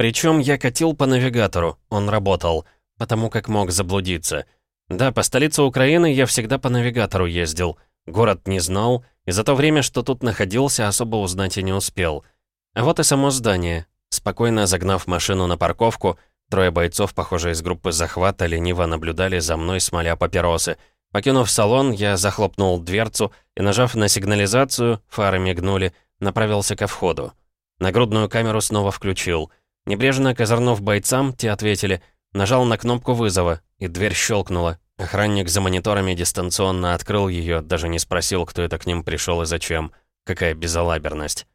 Причем я катил по навигатору, он работал, потому как мог заблудиться. Да, по столице Украины я всегда по навигатору ездил. Город не знал, и за то время, что тут находился, особо узнать и не успел. А вот и само здание. Спокойно загнав машину на парковку, трое бойцов, похоже, из группы захвата, лениво наблюдали за мной, смоля папиросы. Покинув салон, я захлопнул дверцу и, нажав на сигнализацию, фары мигнули, направился ко входу. Нагрудную камеру снова включил. Небрежно козырнув бойцам, те ответили, нажал на кнопку вызова, и дверь щелкнула. Охранник за мониторами дистанционно открыл ее, даже не спросил, кто это к ним пришел и зачем. Какая безалаберность.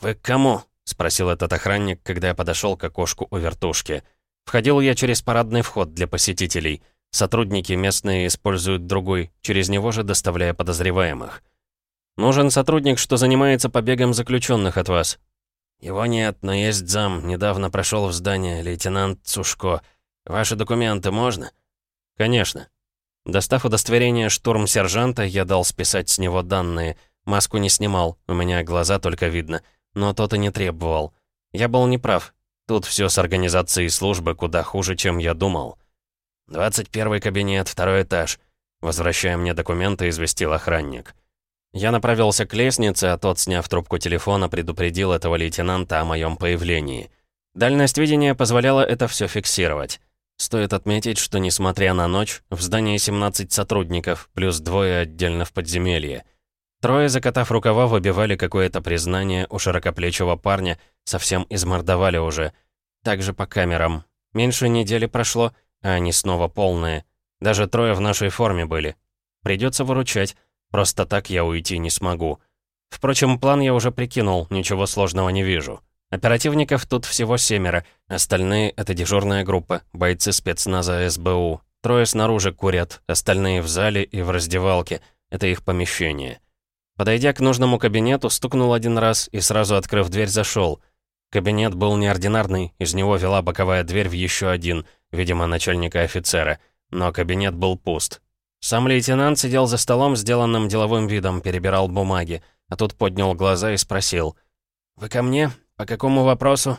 «Вы к кому?» — спросил этот охранник, когда я подошел к окошку у вертушки. Входил я через парадный вход для посетителей. Сотрудники местные используют другой, через него же доставляя подозреваемых. «Нужен сотрудник, что занимается побегом заключенных от вас». «Его нет, но есть зам. Недавно прошел в здание лейтенант Цушко. Ваши документы можно?» «Конечно». Достав удостоверение штурм-сержанта, я дал списать с него данные. Маску не снимал, у меня глаза только видно. Но тот и не требовал. Я был неправ. Тут все с организацией службы куда хуже, чем я думал. «Двадцать первый кабинет, второй этаж». Возвращая мне документы, известил охранник. Я направился к лестнице, а тот, сняв трубку телефона, предупредил этого лейтенанта о моем появлении. Дальность видения позволяла это все фиксировать. Стоит отметить, что, несмотря на ночь, в здании 17 сотрудников, плюс двое отдельно в подземелье. Трое, закатав рукава, выбивали какое-то признание у широкоплечего парня, совсем измордовали уже. Также по камерам. Меньше недели прошло, а они снова полные. Даже трое в нашей форме были. Придется выручать. Просто так я уйти не смогу. Впрочем, план я уже прикинул, ничего сложного не вижу. Оперативников тут всего семеро, остальные — это дежурная группа, бойцы спецназа СБУ. Трое снаружи курят, остальные в зале и в раздевалке. Это их помещение. Подойдя к нужному кабинету, стукнул один раз и сразу открыв дверь, зашел. Кабинет был неординарный, из него вела боковая дверь в еще один, видимо, начальника офицера. Но кабинет был пуст. Сам лейтенант сидел за столом, сделанным деловым видом, перебирал бумаги, а тут поднял глаза и спросил. «Вы ко мне? «По какому вопросу?»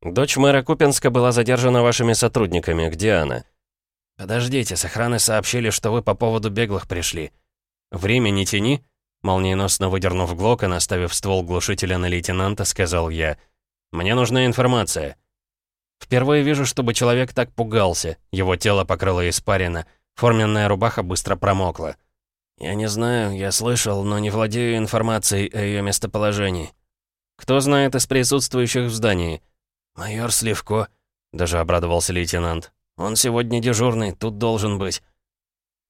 «Дочь мэра Купинска была задержана вашими сотрудниками. Где она?» «Подождите, с охраны сообщили, что вы по поводу беглых пришли». «Время не тяни», — молниеносно выдернув глок и наставив ствол глушителя на лейтенанта, сказал я. «Мне нужна информация». Впервые вижу, чтобы человек так пугался. Его тело покрыло испарина. Форменная рубаха быстро промокла. «Я не знаю, я слышал, но не владею информацией о ее местоположении». «Кто знает из присутствующих в здании?» «Майор Сливко», — даже обрадовался лейтенант. «Он сегодня дежурный, тут должен быть».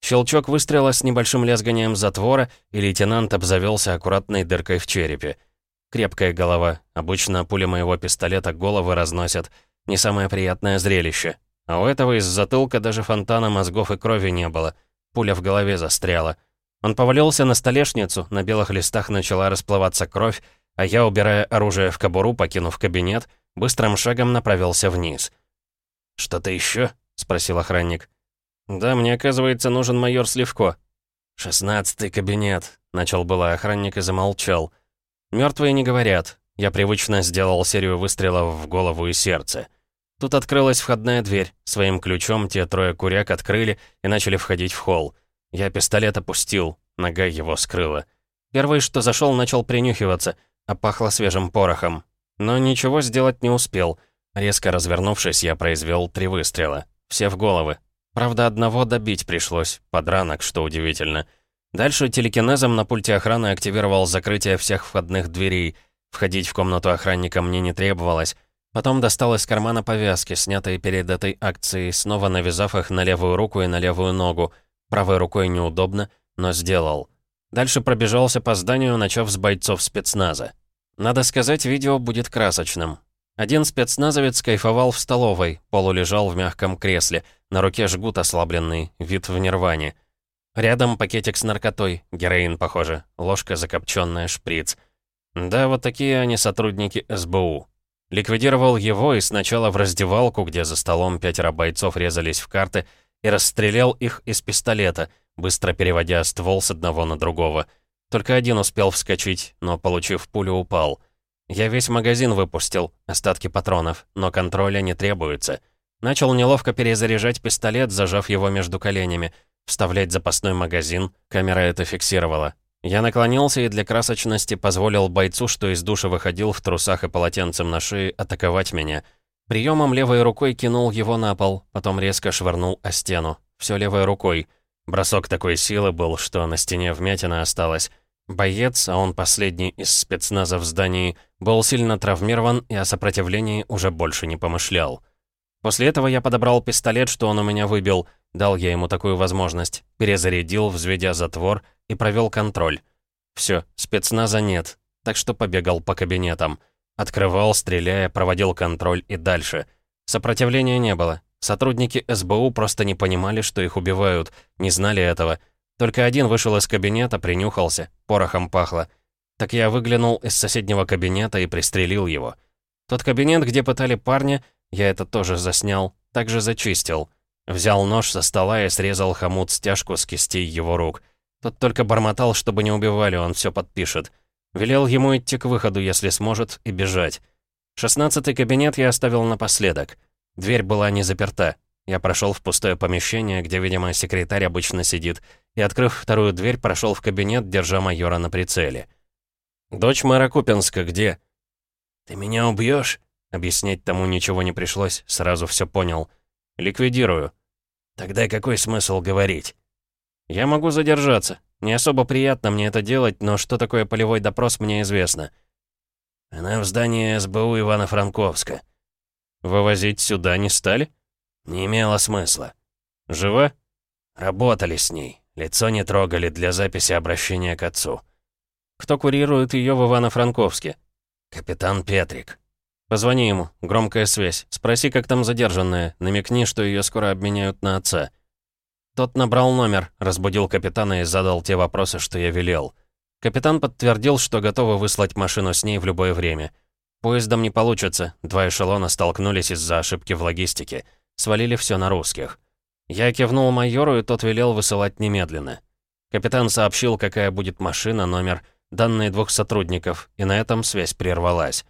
Щелчок выстрела с небольшим лязганием затвора, и лейтенант обзавелся аккуратной дыркой в черепе. Крепкая голова. Обычно пули моего пистолета головы разносят. Не самое приятное зрелище. А у этого из затылка даже фонтана мозгов и крови не было. Пуля в голове застряла. Он повалился на столешницу, на белых листах начала расплываться кровь, а я, убирая оружие в кобуру, покинув кабинет, быстрым шагом направился вниз. «Что-то еще?» — спросил охранник. «Да, мне, оказывается, нужен майор Сливко». «Шестнадцатый кабинет», — начал было охранник и замолчал. «Мертвые не говорят». Я привычно сделал серию выстрелов в голову и сердце. Тут открылась входная дверь. Своим ключом те трое куряк открыли и начали входить в холл. Я пистолет опустил, нога его скрыла. Первый, что зашел, начал принюхиваться — а пахло свежим порохом. Но ничего сделать не успел. Резко развернувшись, я произвел три выстрела. Все в головы. Правда, одного добить пришлось, подранок, что удивительно. Дальше телекинезом на пульте охраны активировал закрытие всех входных дверей. Входить в комнату охранника мне не требовалось. Потом достал из кармана повязки, снятые перед этой акцией, снова навязав их на левую руку и на левую ногу. Правой рукой неудобно, но сделал. Дальше пробежался по зданию, начав с бойцов спецназа. Надо сказать, видео будет красочным. Один спецназовец кайфовал в столовой, полулежал в мягком кресле, на руке жгут ослабленный, вид в нирване. Рядом пакетик с наркотой, героин, похоже, ложка закопченная, шприц. Да, вот такие они сотрудники СБУ. Ликвидировал его и сначала в раздевалку, где за столом пятеро бойцов резались в карты, и расстрелял их из пистолета — быстро переводя ствол с одного на другого. Только один успел вскочить, но, получив пулю, упал. Я весь магазин выпустил, остатки патронов, но контроля не требуется. Начал неловко перезаряжать пистолет, зажав его между коленями. Вставлять запасной магазин, камера это фиксировала. Я наклонился и для красочности позволил бойцу, что из душа выходил в трусах и полотенцем на шее, атаковать меня. Приемом левой рукой кинул его на пол, потом резко швырнул о стену. Все левой рукой. Бросок такой силы был, что на стене вмятина осталась. Боец, а он последний из спецназа в здании, был сильно травмирован и о сопротивлении уже больше не помышлял. После этого я подобрал пистолет, что он у меня выбил, дал я ему такую возможность, перезарядил, взведя затвор, и провел контроль. Все, спецназа нет, так что побегал по кабинетам. Открывал, стреляя, проводил контроль и дальше. Сопротивления не было. Сотрудники СБУ просто не понимали, что их убивают, не знали этого — только один вышел из кабинета, принюхался, порохом пахло. Так я выглянул из соседнего кабинета и пристрелил его. Тот кабинет, где пытали парня, я это тоже заснял, также зачистил. Взял нож со стола и срезал хомут стяжку с кистей его рук. Тот только бормотал, чтобы не убивали, он все подпишет. Велел ему идти к выходу, если сможет, и бежать. Шестнадцатый кабинет я оставил напоследок. Дверь была не заперта. Я прошел в пустое помещение, где, видимо, секретарь обычно сидит, и, открыв вторую дверь, прошел в кабинет, держа майора на прицеле. «Дочь мэра Купинска где?» «Ты меня убьешь? Объяснять тому ничего не пришлось, сразу все понял. «Ликвидирую». «Тогда какой смысл говорить?» «Я могу задержаться. Не особо приятно мне это делать, но что такое полевой допрос, мне известно». «Она в здании СБУ Ивано-Франковска». «Вывозить сюда не стали?» «Не имело смысла». «Жива?» «Работали с ней. Лицо не трогали для записи обращения к отцу». «Кто курирует ее в Ивано-Франковске?» «Капитан Петрик». «Позвони ему. Громкая связь. Спроси, как там задержанная. Намекни, что ее скоро обменяют на отца». Тот набрал номер, разбудил капитана и задал те вопросы, что я велел. Капитан подтвердил, что готовы выслать машину с ней в любое время. Поездом не получится. Два эшелона столкнулись из-за ошибки в логистике свалили все на русских. Я кивнул майору, и тот велел высылать немедленно. Капитан сообщил, какая будет машина, номер, данные двух сотрудников, и на этом связь прервалась.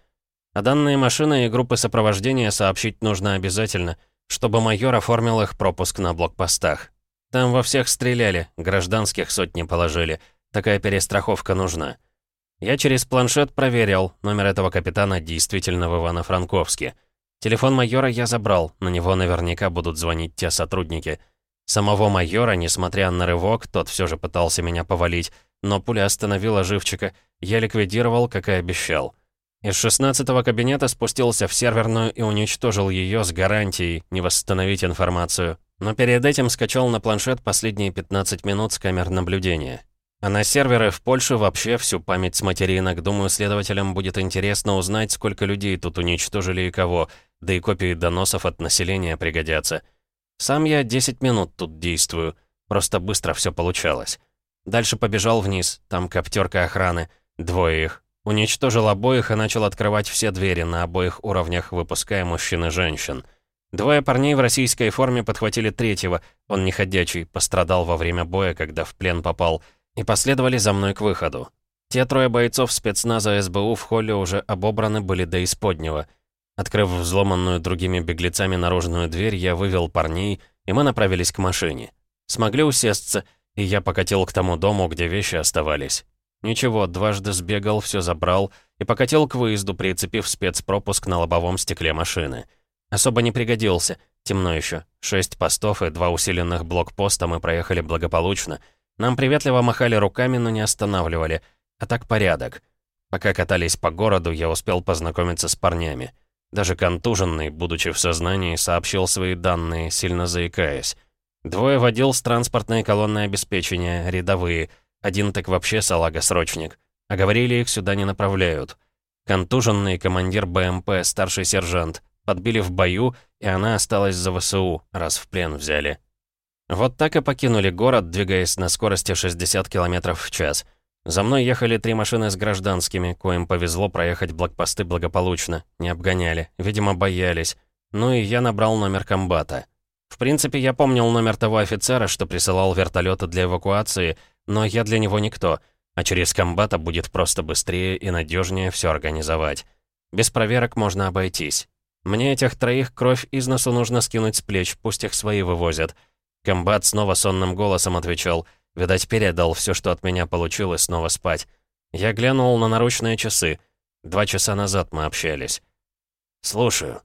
А данные машины и группы сопровождения сообщить нужно обязательно, чтобы майор оформил их пропуск на блокпостах. Там во всех стреляли, гражданских сотни положили. Такая перестраховка нужна. Я через планшет проверил, номер этого капитана действительно в Ивано-Франковске. Телефон майора я забрал, на него наверняка будут звонить те сотрудники. Самого майора, несмотря на рывок, тот все же пытался меня повалить, но пуля остановила живчика, я ликвидировал, как и обещал. Из шестнадцатого кабинета спустился в серверную и уничтожил ее с гарантией не восстановить информацию. Но перед этим скачал на планшет последние 15 минут с камер наблюдения. А на серверы в Польше вообще всю память с материнок. Думаю, следователям будет интересно узнать, сколько людей тут уничтожили и кого, да и копии доносов от населения пригодятся. Сам я 10 минут тут действую, просто быстро все получалось. Дальше побежал вниз, там коптерка охраны, двое их. Уничтожил обоих и начал открывать все двери на обоих уровнях, выпуская мужчин и женщин. Двое парней в российской форме подхватили третьего, он не ходячий, пострадал во время боя, когда в плен попал — и последовали за мной к выходу. Те трое бойцов спецназа СБУ в холле уже обобраны были до исподнего. Открыв взломанную другими беглецами наружную дверь, я вывел парней, и мы направились к машине. Смогли усесться, и я покатил к тому дому, где вещи оставались. Ничего, дважды сбегал, все забрал и покатил к выезду, прицепив спецпропуск на лобовом стекле машины. Особо не пригодился, темно еще. Шесть постов и два усиленных блокпоста мы проехали благополучно — нам приветливо махали руками, но не останавливали. А так порядок. Пока катались по городу, я успел познакомиться с парнями. Даже контуженный, будучи в сознании, сообщил свои данные, сильно заикаясь. Двое водил с транспортной колонной обеспечения, рядовые. Один так вообще салага-срочник. А говорили, их сюда не направляют. Контуженный командир БМП, старший сержант. Подбили в бою, и она осталась за ВСУ, раз в плен взяли. Вот так и покинули город, двигаясь на скорости 60 км в час. За мной ехали три машины с гражданскими, коим повезло проехать блокпосты благополучно. Не обгоняли, видимо, боялись. Ну и я набрал номер комбата. В принципе, я помнил номер того офицера, что присылал вертолеты для эвакуации, но я для него никто. а через комбата будет просто быстрее и надежнее все организовать. Без проверок можно обойтись. Мне этих троих кровь из носу нужно скинуть с плеч, пусть их свои вывозят. Комбат снова сонным голосом отвечал. Видать, передал все, что от меня получил, и снова спать. Я глянул на наручные часы. Два часа назад мы общались. «Слушаю».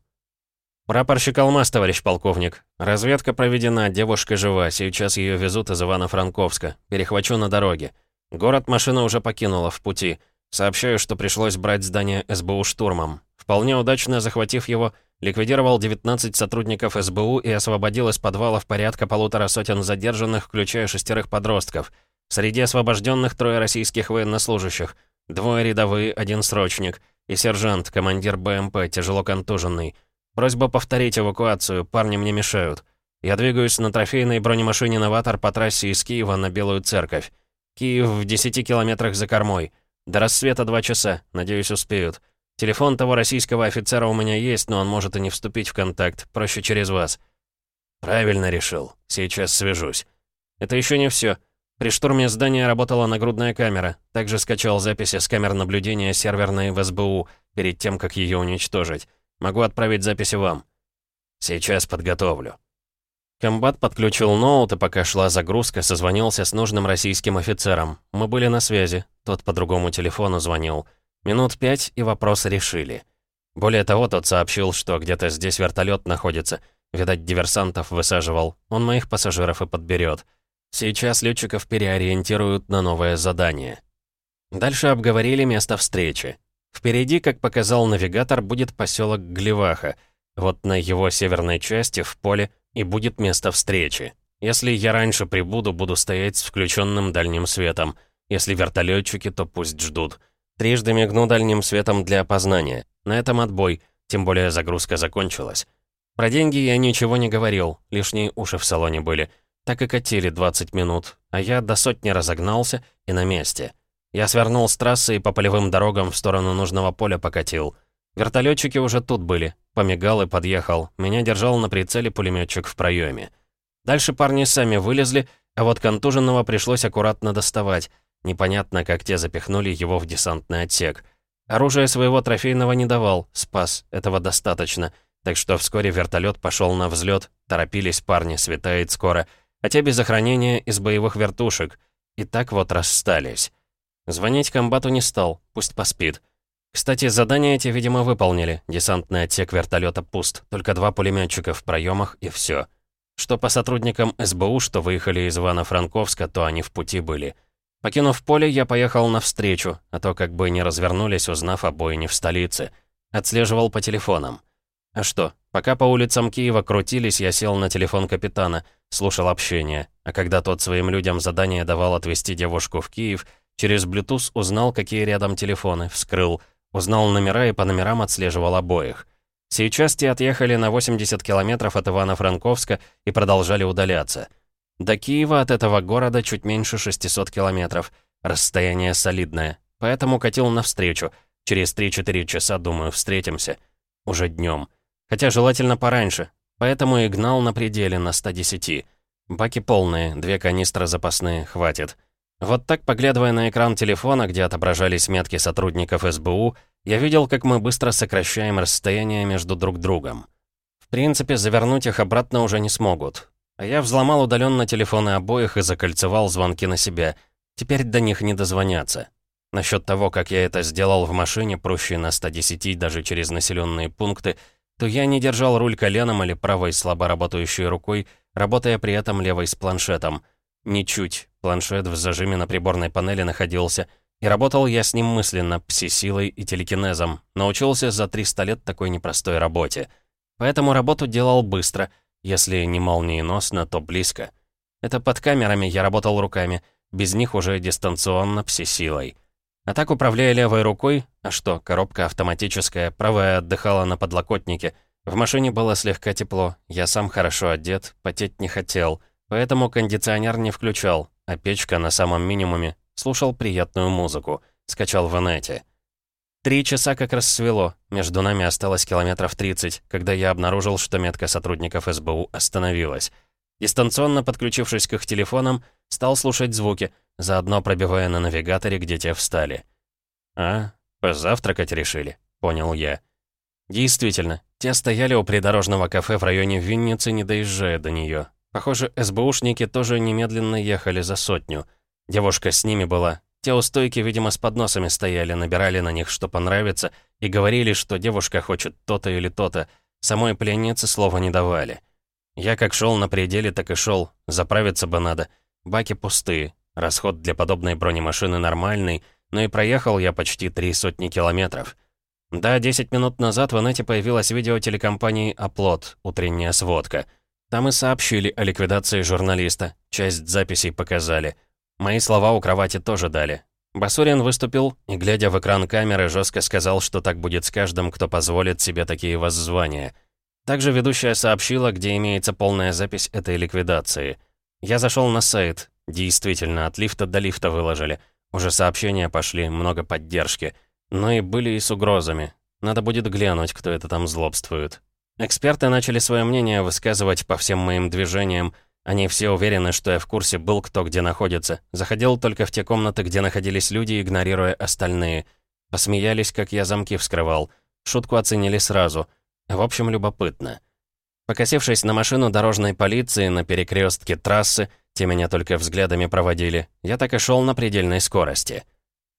«Прапорщик Алмаз, товарищ полковник. Разведка проведена, девушка жива. Сейчас ее везут из Ивано-Франковска. Перехвачу на дороге. Город машина уже покинула в пути. Сообщаю, что пришлось брать здание СБУ штурмом. Вполне удачно захватив его, ликвидировал 19 сотрудников СБУ и освободил из подвалов порядка полутора сотен задержанных, включая шестерых подростков. Среди освобожденных трое российских военнослужащих, двое рядовые, один срочник и сержант, командир БМП, тяжело контуженный. Просьба повторить эвакуацию, парни мне мешают. Я двигаюсь на трофейной бронемашине «Новатор» по трассе из Киева на Белую Церковь. Киев в 10 километрах за кормой. До рассвета два часа, надеюсь, успеют. Телефон того российского офицера у меня есть, но он может и не вступить в контакт, проще через вас. Правильно решил, сейчас свяжусь. Это еще не все. При штурме здания работала нагрудная камера. Также скачал записи с камер наблюдения серверной в СБУ перед тем, как ее уничтожить. Могу отправить записи вам. Сейчас подготовлю. Комбат подключил ноут, и пока шла загрузка, созвонился с нужным российским офицером. Мы были на связи, тот по другому телефону звонил. Минут пять, и вопрос решили. Более того, тот сообщил, что где-то здесь вертолет находится. Видать, диверсантов высаживал. Он моих пассажиров и подберет. Сейчас летчиков переориентируют на новое задание. Дальше обговорили место встречи. Впереди, как показал навигатор, будет поселок Глеваха. Вот на его северной части, в поле, и будет место встречи. Если я раньше прибуду, буду стоять с включенным дальним светом. Если вертолетчики, то пусть ждут. Трижды мигну дальним светом для опознания. На этом отбой, тем более загрузка закончилась. Про деньги я ничего не говорил, лишние уши в салоне были. Так и катили 20 минут, а я до сотни разогнался и на месте. Я свернул с трассы и по полевым дорогам в сторону нужного поля покатил. Вертолетчики уже тут были. Помигал и подъехал. Меня держал на прицеле пулеметчик в проеме. Дальше парни сами вылезли, а вот контуженного пришлось аккуратно доставать. Непонятно, как те запихнули его в десантный отсек. Оружие своего трофейного не давал, спас, этого достаточно. Так что вскоре вертолет пошел на взлет, торопились парни, светает скоро — те без охранения из боевых вертушек. И так вот расстались. Звонить комбату не стал, пусть поспит. Кстати, задания эти, видимо, выполнили. Десантный отсек вертолета пуст, только два пулеметчика в проемах и все. Что по сотрудникам СБУ, что выехали из Ивано-Франковска, то они в пути были. Покинув поле, я поехал навстречу, а то как бы не развернулись, узнав о бойне в столице. Отслеживал по телефонам. А что, пока по улицам Киева крутились, я сел на телефон капитана, слушал общение. А когда тот своим людям задание давал отвезти девушку в Киев, через Bluetooth узнал, какие рядом телефоны, вскрыл, узнал номера и по номерам отслеживал обоих. Сейчас те отъехали на 80 километров от Ивано-Франковска и продолжали удаляться. До Киева от этого города чуть меньше 600 километров. Расстояние солидное. Поэтому катил навстречу. Через 3-4 часа, думаю, встретимся. Уже днем. Хотя желательно пораньше, поэтому и гнал на пределе на 110. Баки полные, две канистры запасные, хватит. Вот так, поглядывая на экран телефона, где отображались метки сотрудников СБУ, я видел, как мы быстро сокращаем расстояние между друг другом. В принципе, завернуть их обратно уже не смогут. А я взломал удаленно телефоны обоих и закольцевал звонки на себя. Теперь до них не дозвоняться. Насчет того, как я это сделал в машине, проще на 110 даже через населенные пункты — то я не держал руль коленом или правой слабо работающей рукой, работая при этом левой с планшетом. Ничуть. Планшет в зажиме на приборной панели находился, и работал я с ним мысленно, пси-силой и телекинезом. Научился за 300 лет такой непростой работе. Поэтому работу делал быстро, если не молниеносно, то близко. Это под камерами я работал руками, без них уже дистанционно пси-силой. А так, управляя левой рукой, а что, коробка автоматическая, правая отдыхала на подлокотнике. В машине было слегка тепло, я сам хорошо одет, потеть не хотел, поэтому кондиционер не включал, а печка на самом минимуме, слушал приятную музыку, скачал в инете. Три часа как рассвело, между нами осталось километров 30, когда я обнаружил, что метка сотрудников СБУ остановилась. Дистанционно подключившись к их телефонам, стал слушать звуки, заодно пробивая на навигаторе, где те встали. «А, позавтракать решили», — понял я. Действительно, те стояли у придорожного кафе в районе Винницы, не доезжая до нее. Похоже, СБУшники тоже немедленно ехали за сотню. Девушка с ними была. Те у стойки, видимо, с подносами стояли, набирали на них, что понравится, и говорили, что девушка хочет то-то или то-то. Самой пленнице слова не давали. Я как шел на пределе, так и шел. Заправиться бы надо. Баки пустые. Расход для подобной бронемашины нормальный, но и проехал я почти три сотни километров. Да, 10 минут назад в инете появилось видео телекомпании «Оплот», утренняя сводка. Там и сообщили о ликвидации журналиста, часть записей показали. Мои слова у кровати тоже дали. Басурин выступил и, глядя в экран камеры, жестко сказал, что так будет с каждым, кто позволит себе такие воззвания. Также ведущая сообщила, где имеется полная запись этой ликвидации. Я зашел на сайт. Действительно, от лифта до лифта выложили. Уже сообщения пошли, много поддержки. Но и были и с угрозами. Надо будет глянуть, кто это там злобствует. Эксперты начали свое мнение высказывать по всем моим движениям. Они все уверены, что я в курсе был, кто где находится. Заходил только в те комнаты, где находились люди, игнорируя остальные. Посмеялись, как я замки вскрывал. Шутку оценили сразу. В общем, любопытно. Покосившись на машину дорожной полиции на перекрестке трассы, те меня только взглядами проводили, я так и шел на предельной скорости.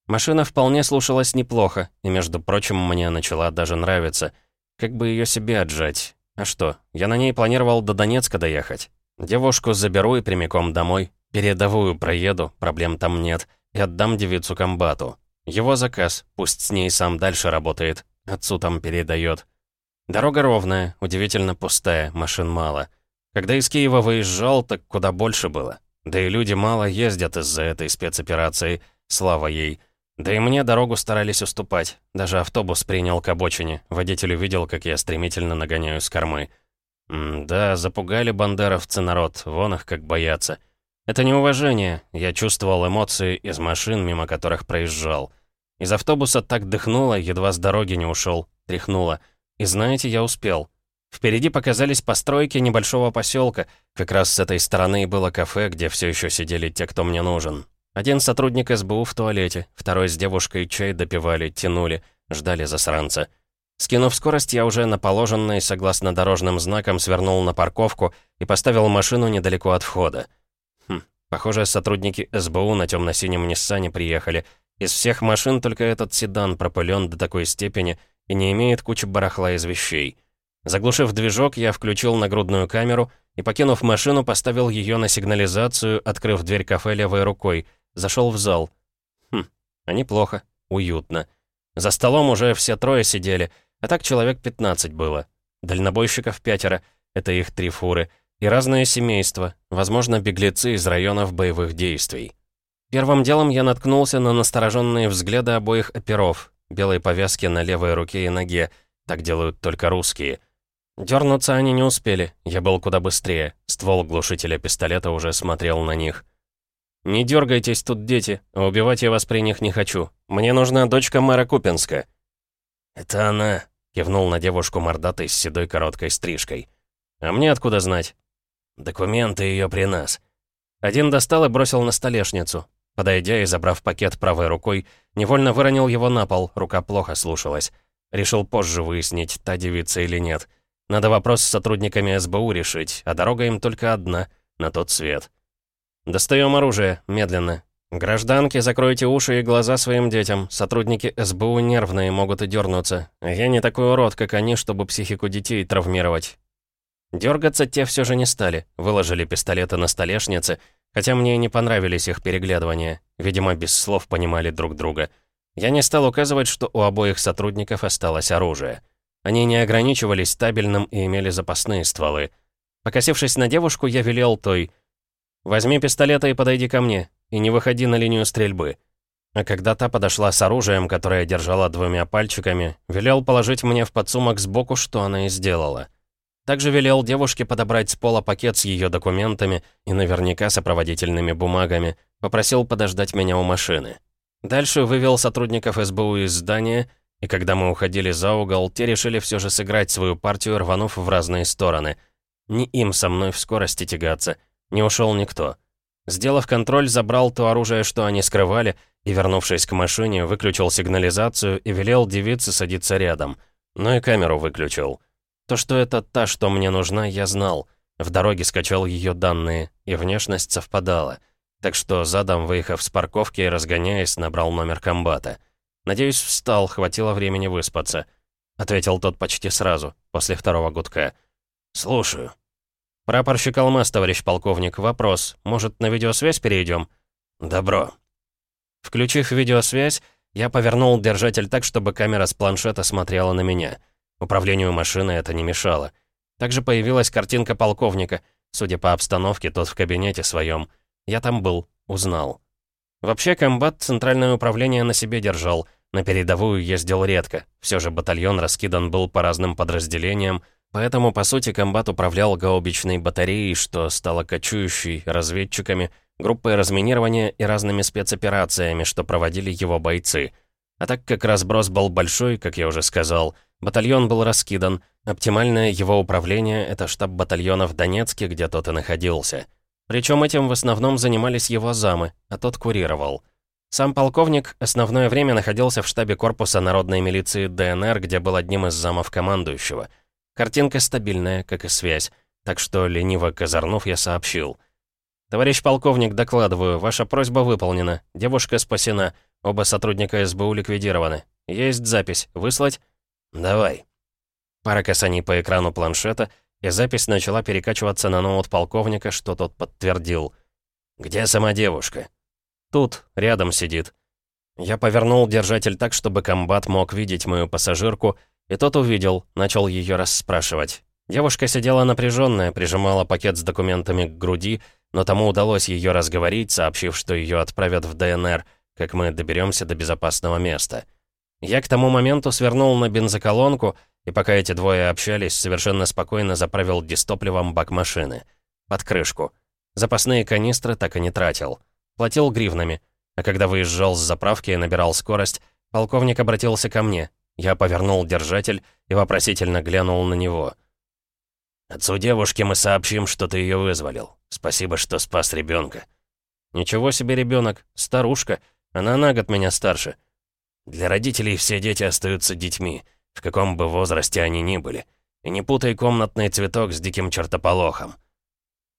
Машина вполне слушалась неплохо, и, между прочим, мне начала даже нравиться. Как бы ее себе отжать? А что, я на ней планировал до Донецка доехать. Девушку заберу и прямиком домой. Передовую проеду, проблем там нет. И отдам девицу комбату. Его заказ, пусть с ней сам дальше работает. Отцу там передает. Дорога ровная, удивительно пустая, машин мало. Когда из Киева выезжал, так куда больше было. Да и люди мало ездят из-за этой спецоперации, слава ей. Да и мне дорогу старались уступать. Даже автобус принял к обочине. Водитель увидел, как я стремительно нагоняю с кормы. М да, запугали бандеровцы народ, вон их как боятся. Это неуважение. Я чувствовал эмоции из машин, мимо которых проезжал. Из автобуса так дыхнуло, едва с дороги не ушел. Тряхнуло. И знаете, я успел. Впереди показались постройки небольшого поселка. Как раз с этой стороны было кафе, где все еще сидели те, кто мне нужен. Один сотрудник СБУ в туалете, второй с девушкой чай допивали, тянули, ждали засранца. Скинув скорость, я уже на положенной, согласно дорожным знакам, свернул на парковку и поставил машину недалеко от входа. Хм, похоже, сотрудники СБУ на темно-синем Ниссане приехали. Из всех машин только этот седан пропылен до такой степени и не имеет кучи барахла из вещей. Заглушив движок, я включил нагрудную камеру и, покинув машину, поставил ее на сигнализацию, открыв дверь кафе левой рукой — Зашел в зал. Хм, а неплохо, уютно. За столом уже все трое сидели, а так человек 15 было. Дальнобойщиков пятеро, это их три фуры, и разные семейства, возможно, беглецы из районов боевых действий. Первым делом я наткнулся на настороженные взгляды обоих оперов, белой повязки на левой руке и ноге, так делают только русские. Дернуться они не успели, я был куда быстрее, ствол глушителя пистолета уже смотрел на них. «Не дергайтесь тут, дети, убивать я вас при них не хочу. Мне нужна дочка мэра Купинска». «Это она», — кивнул на девушку мордатой с седой короткой стрижкой. «А мне откуда знать?» «Документы ее при нас». Один достал и бросил на столешницу. Подойдя и забрав пакет правой рукой, невольно выронил его на пол, рука плохо слушалась. Решил позже выяснить, та девица или нет. Надо вопрос с сотрудниками СБУ решить, а дорога им только одна, на тот свет. «Достаем оружие, медленно. Гражданки, закройте уши и глаза своим детям. Сотрудники СБУ нервные, могут и дернуться. Я не такой урод, как они, чтобы психику детей травмировать». Дергаться те все же не стали, выложили пистолеты на столешнице, хотя мне не понравились их переглядывания. Видимо, без слов понимали друг друга. Я не стал указывать, что у обоих сотрудников осталось оружие. Они не ограничивались стабильным и имели запасные стволы. Покосившись на девушку, я велел той «Возьми пистолета и подойди ко мне, и не выходи на линию стрельбы». А когда та подошла с оружием, которое держала двумя пальчиками, велел положить мне в подсумок сбоку, что она и сделала. Также велел девушке подобрать с пола пакет с ее документами и наверняка сопроводительными бумагами, попросил подождать меня у машины. Дальше вывел сотрудников СБУ из здания, и когда мы уходили за угол, те решили все же сыграть свою партию, рванув в разные стороны — Не им со мной в скорости тягаться. Не ушел никто. Сделав контроль, забрал то оружие, что они скрывали, и, вернувшись к машине, выключил сигнализацию и велел девице садиться рядом. Ну и камеру выключил. То, что это та, что мне нужна, я знал. В дороге скачал ее данные, и внешность совпадала. Так что задом, выехав с парковки и разгоняясь, набрал номер комбата. Надеюсь, встал, хватило времени выспаться. Ответил тот почти сразу, после второго гудка. «Слушаю». «Прапорщик Алмаз, товарищ полковник, вопрос. Может, на видеосвязь перейдем?» «Добро». Включив видеосвязь, я повернул держатель так, чтобы камера с планшета смотрела на меня. Управлению машины это не мешало. Также появилась картинка полковника. Судя по обстановке, тот в кабинете своем. Я там был, узнал. Вообще, комбат центральное управление на себе держал. На передовую ездил редко. Все же батальон раскидан был по разным подразделениям, Поэтому, по сути, комбат управлял гаубичной батареей, что стало кочующей, разведчиками, группой разминирования и разными спецоперациями, что проводили его бойцы. А так как разброс был большой, как я уже сказал, батальон был раскидан, оптимальное его управление — это штаб батальона в Донецке, где тот и находился. Причем этим в основном занимались его замы, а тот курировал. Сам полковник основное время находился в штабе корпуса народной милиции ДНР, где был одним из замов командующего — Картинка стабильная, как и связь, так что, лениво козырнув, я сообщил. «Товарищ полковник, докладываю, ваша просьба выполнена. Девушка спасена. Оба сотрудника СБУ ликвидированы. Есть запись. Выслать?» «Давай». Пара касаний по экрану планшета, и запись начала перекачиваться на ноут полковника, что тот подтвердил. «Где сама девушка?» «Тут, рядом сидит». Я повернул держатель так, чтобы комбат мог видеть мою пассажирку, и тот увидел, начал ее расспрашивать. Девушка сидела напряженная, прижимала пакет с документами к груди, но тому удалось ее разговорить, сообщив, что ее отправят в ДНР, как мы доберемся до безопасного места. Я к тому моменту свернул на бензоколонку, и пока эти двое общались, совершенно спокойно заправил дистопливом бак машины. Под крышку. Запасные канистры так и не тратил. Платил гривнами. А когда выезжал с заправки и набирал скорость, полковник обратился ко мне. Я повернул держатель и вопросительно глянул на него. «Отцу девушки мы сообщим, что ты ее вызволил. Спасибо, что спас ребенка. «Ничего себе ребенок, старушка. Она на год меня старше». «Для родителей все дети остаются детьми, в каком бы возрасте они ни были. И не путай комнатный цветок с диким чертополохом».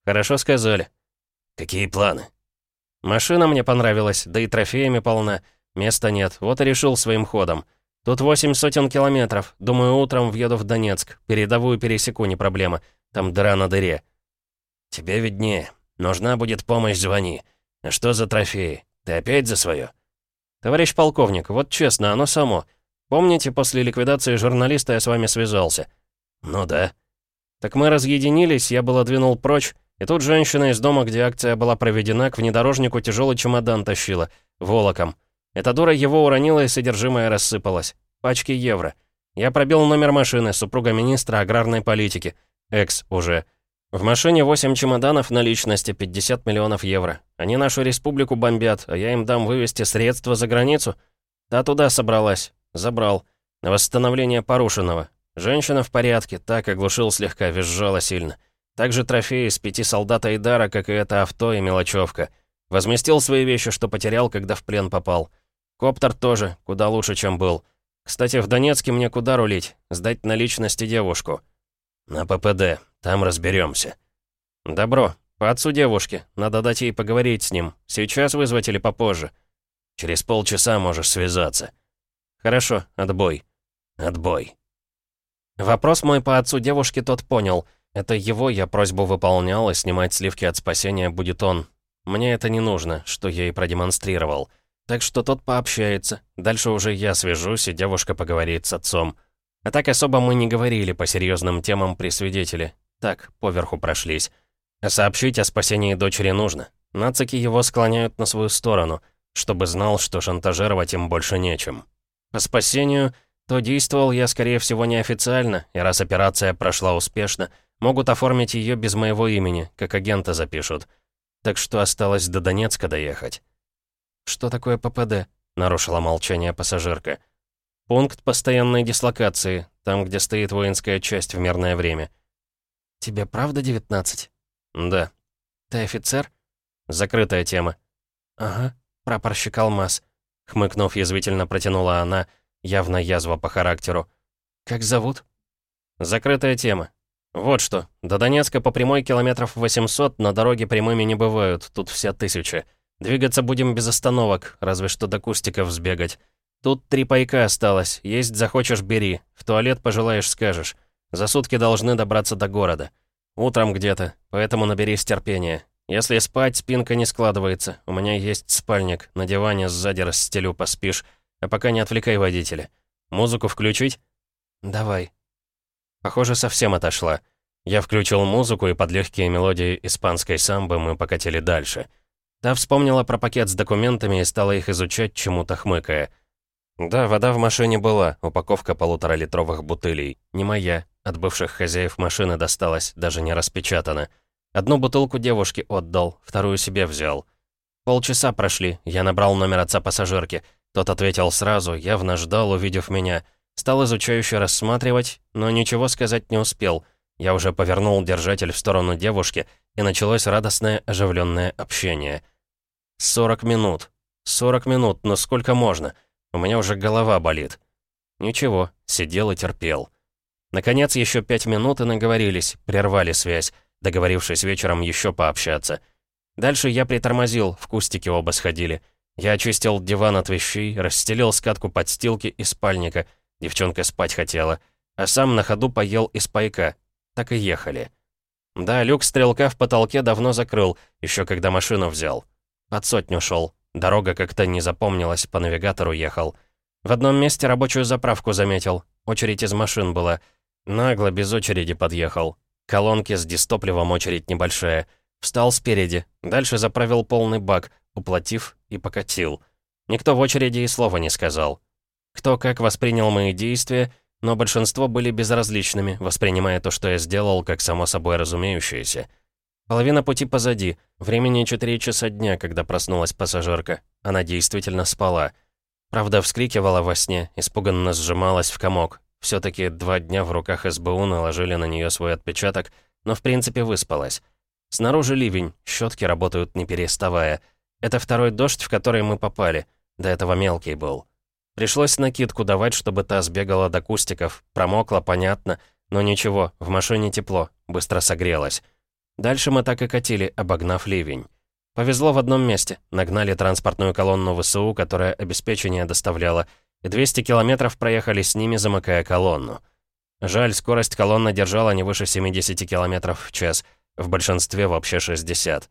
«Хорошо сказали». «Какие планы?» «Машина мне понравилась, да и трофеями полна. Места нет, вот и решил своим ходом». «Тут восемь сотен километров. Думаю, утром въеду в Донецк. Передовую пересеку, не проблема. Там дыра на дыре». «Тебе виднее. Нужна будет помощь, звони. А что за трофеи? Ты опять за свое?» «Товарищ полковник, вот честно, оно само. Помните, после ликвидации журналиста я с вами связался?» «Ну да». «Так мы разъединились, я было двинул прочь, и тут женщина из дома, где акция была проведена, к внедорожнику тяжелый чемодан тащила, волоком. Эта дура его уронила, и содержимое рассыпалось. Пачки евро. Я пробил номер машины, супруга министра аграрной политики. Экс уже. В машине 8 чемоданов наличности, 50 миллионов евро. Они нашу республику бомбят, а я им дам вывести средства за границу. Та туда собралась. Забрал. На восстановление порушенного. Женщина в порядке, так оглушил слегка, визжала сильно. Также трофеи из пяти солдат Айдара, как и это авто и мелочевка. Возместил свои вещи, что потерял, когда в плен попал. Коптер тоже, куда лучше, чем был. Кстати, в Донецке мне куда рулить? Сдать наличности девушку. На ППД, там разберемся. Добро. По отцу девушки. Надо дать ей поговорить с ним. Сейчас вызвать или попозже? Через полчаса можешь связаться. Хорошо, отбой. Отбой. Вопрос мой по отцу девушки тот понял. Это его я просьбу выполнял, и снимать сливки от спасения будет он. Мне это не нужно, что я и продемонстрировал. Так что тот пообщается. Дальше уже я свяжусь, и девушка поговорит с отцом. А так особо мы не говорили по серьезным темам при свидетеле. Так, поверху прошлись. Сообщить о спасении дочери нужно. Нацики его склоняют на свою сторону, чтобы знал, что шантажировать им больше нечем. По спасению, то действовал я, скорее всего, неофициально, и раз операция прошла успешно, могут оформить ее без моего имени, как агента запишут. Так что осталось до Донецка доехать. «Что такое ППД?» — нарушила молчание пассажирка. «Пункт постоянной дислокации, там, где стоит воинская часть в мирное время». «Тебе правда 19?» «Да». «Ты офицер?» «Закрытая тема». «Ага, прапорщик Алмаз», — хмыкнув, язвительно протянула она, явно язва по характеру. «Как зовут?» «Закрытая тема. Вот что, до Донецка по прямой километров 800, на дороге прямыми не бывают, тут вся тысяча. Двигаться будем без остановок, разве что до кустиков сбегать. Тут три пайка осталось, есть захочешь бери, в туалет пожелаешь скажешь. За сутки должны добраться до города. Утром где-то, поэтому наберись терпения. Если спать, спинка не складывается. У меня есть спальник, на диване сзади расстелю, поспишь. А пока не отвлекай водителя. Музыку включить? Давай. Похоже, совсем отошла. Я включил музыку, и под легкие мелодии испанской самбы мы покатили дальше. Та вспомнила про пакет с документами и стала их изучать, чему-то хмыкая. Да, вода в машине была, упаковка полуторалитровых бутылей. Не моя, от бывших хозяев машины досталась, даже не распечатана. Одну бутылку девушке отдал, вторую себе взял. Полчаса прошли, я набрал номер отца пассажирки. Тот ответил сразу, явно ждал, увидев меня. Стал изучающе рассматривать, но ничего сказать не успел. Я уже повернул держатель в сторону девушки, и началось радостное оживленное общение. 40 минут. 40 минут, но сколько можно? У меня уже голова болит. Ничего, сидел и терпел. Наконец, еще пять минут и наговорились, прервали связь, договорившись вечером еще пообщаться. Дальше я притормозил, в кустике оба сходили. Я очистил диван от вещей, расстелил скатку подстилки и спальника — Девчонка спать хотела. А сам на ходу поел из пайка. Так и ехали. Да, люк стрелка в потолке давно закрыл, еще когда машину взял. Под сотню шел. Дорога как-то не запомнилась, по навигатору ехал. В одном месте рабочую заправку заметил. Очередь из машин была. Нагло, без очереди подъехал. Колонки с дистопливом очередь небольшая. Встал спереди. Дальше заправил полный бак, уплатив и покатил. Никто в очереди и слова не сказал. Кто как воспринял мои действия, но большинство были безразличными, воспринимая то, что я сделал, как само собой разумеющееся. Половина пути позади, времени 4 часа дня, когда проснулась пассажирка. Она действительно спала. Правда, вскрикивала во сне, испуганно сжималась в комок. все таки два дня в руках СБУ наложили на нее свой отпечаток, но в принципе выспалась. Снаружи ливень, щетки работают не переставая. Это второй дождь, в который мы попали. До этого мелкий был. Пришлось накидку давать, чтобы та сбегала до кустиков. Промокла, понятно. Но ничего, в машине тепло, быстро согрелась. Дальше мы так и катили, обогнав ливень. Повезло в одном месте. Нагнали транспортную колонну ВСУ, которая обеспечение доставляла, и 200 километров проехали с ними, замыкая колонну. Жаль, скорость колонна держала не выше 70 километров в час, в большинстве вообще 60.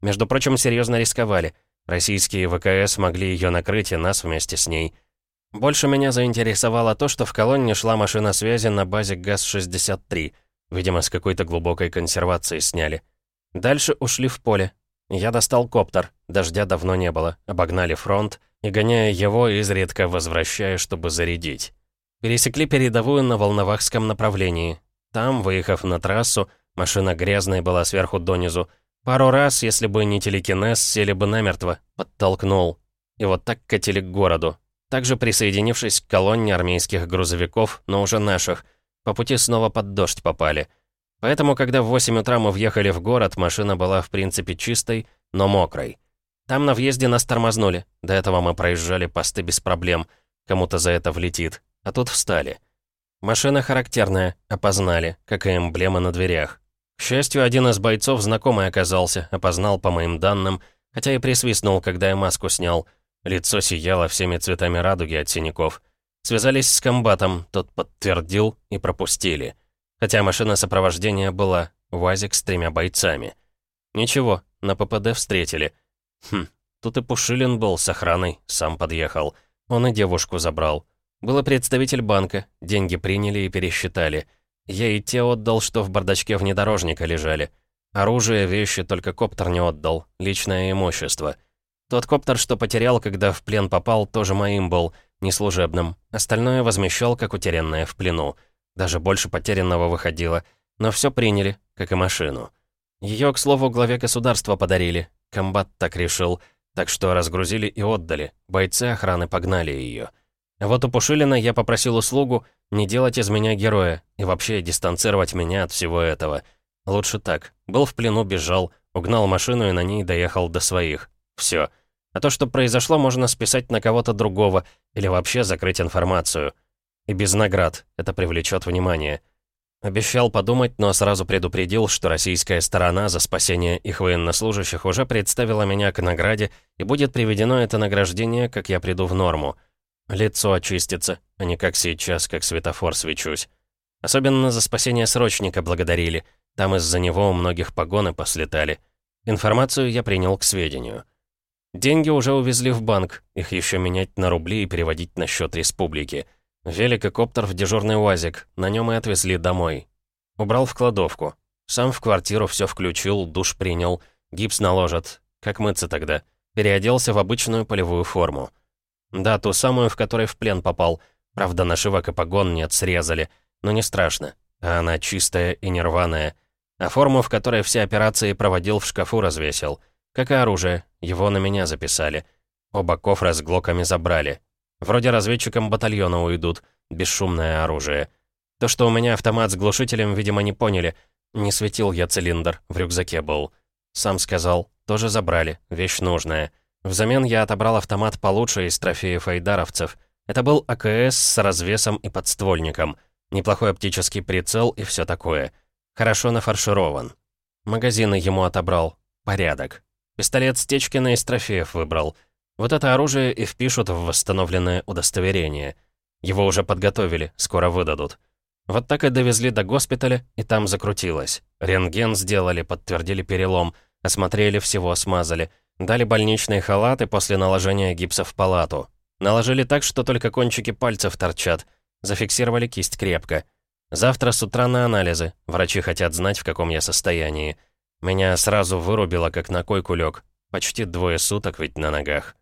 Между прочим, серьезно рисковали. Российские ВКС могли ее накрыть и нас вместе с ней — больше меня заинтересовало то, что в колонне шла машина связи на базе ГАЗ-63. Видимо, с какой-то глубокой консервацией сняли. Дальше ушли в поле. Я достал коптер, дождя давно не было, обогнали фронт и, гоняя его, изредка возвращая, чтобы зарядить. Пересекли передовую на Волновахском направлении. Там, выехав на трассу, машина грязная была сверху донизу. Пару раз, если бы не телекинез, сели бы намертво, подтолкнул. И вот так катили к городу, также присоединившись к колонне армейских грузовиков, но уже наших, по пути снова под дождь попали. Поэтому, когда в 8 утра мы въехали в город, машина была в принципе чистой, но мокрой. Там на въезде нас тормознули. До этого мы проезжали посты без проблем. Кому-то за это влетит. А тут встали. Машина характерная, опознали, как и эмблема на дверях. К счастью, один из бойцов знакомый оказался, опознал по моим данным, хотя и присвистнул, когда я маску снял — Лицо сияло всеми цветами радуги от синяков. Связались с комбатом, тот подтвердил и пропустили. Хотя машина сопровождения была, УАЗик с тремя бойцами. Ничего, на ППД встретили. Хм, тут и Пушилин был с охраной, сам подъехал. Он и девушку забрал. Был представитель банка, деньги приняли и пересчитали. Я и те отдал, что в бардачке внедорожника лежали. Оружие, вещи, только коптер не отдал, личное имущество — тот коптер, что потерял, когда в плен попал, тоже моим был, не служебным. Остальное возмещал, как утерянное в плену. Даже больше потерянного выходило. Но все приняли, как и машину. Ее, к слову, главе государства подарили. Комбат так решил. Так что разгрузили и отдали. Бойцы охраны погнали ее. Вот у Пушилина я попросил услугу не делать из меня героя и вообще дистанцировать меня от всего этого. Лучше так. Был в плену, бежал, угнал машину и на ней доехал до своих. Все. А то, что произошло, можно списать на кого-то другого или вообще закрыть информацию. И без наград. Это привлечет внимание. Обещал подумать, но сразу предупредил, что российская сторона за спасение их военнослужащих уже представила меня к награде, и будет приведено это награждение, как я приду в норму. Лицо очистится, а не как сейчас, как светофор свечусь. Особенно за спасение срочника благодарили. Там из-за него у многих погоны послетали. Информацию я принял к сведению. Деньги уже увезли в банк, их еще менять на рубли и переводить на счет республики. Велик и коптер в дежурный УАЗик, на нем и отвезли домой. Убрал в кладовку. Сам в квартиру все включил, душ принял, гипс наложат. Как мыться тогда? Переоделся в обычную полевую форму. Да, ту самую, в которой в плен попал. Правда, нашивок и погон нет, срезали. Но не страшно. А она чистая и нерваная. А форму, в которой все операции проводил, в шкафу развесил. Как и оружие, его на меня записали. Оба кофра с глоками забрали. Вроде разведчикам батальона уйдут. Бесшумное оружие. То, что у меня автомат с глушителем, видимо, не поняли. Не светил я цилиндр, в рюкзаке был. Сам сказал, тоже забрали, вещь нужная. Взамен я отобрал автомат получше из трофеев айдаровцев. Это был АКС с развесом и подствольником. Неплохой оптический прицел и все такое. Хорошо нафарширован. Магазины ему отобрал. Порядок. Пистолет Стечкина из трофеев выбрал. Вот это оружие и впишут в восстановленное удостоверение. Его уже подготовили, скоро выдадут. Вот так и довезли до госпиталя, и там закрутилось. Рентген сделали, подтвердили перелом, осмотрели всего, смазали. Дали больничные халаты после наложения гипса в палату. Наложили так, что только кончики пальцев торчат. Зафиксировали кисть крепко. Завтра с утра на анализы. Врачи хотят знать, в каком я состоянии. Меня сразу вырубило, как на койку лег. Почти двое суток ведь на ногах.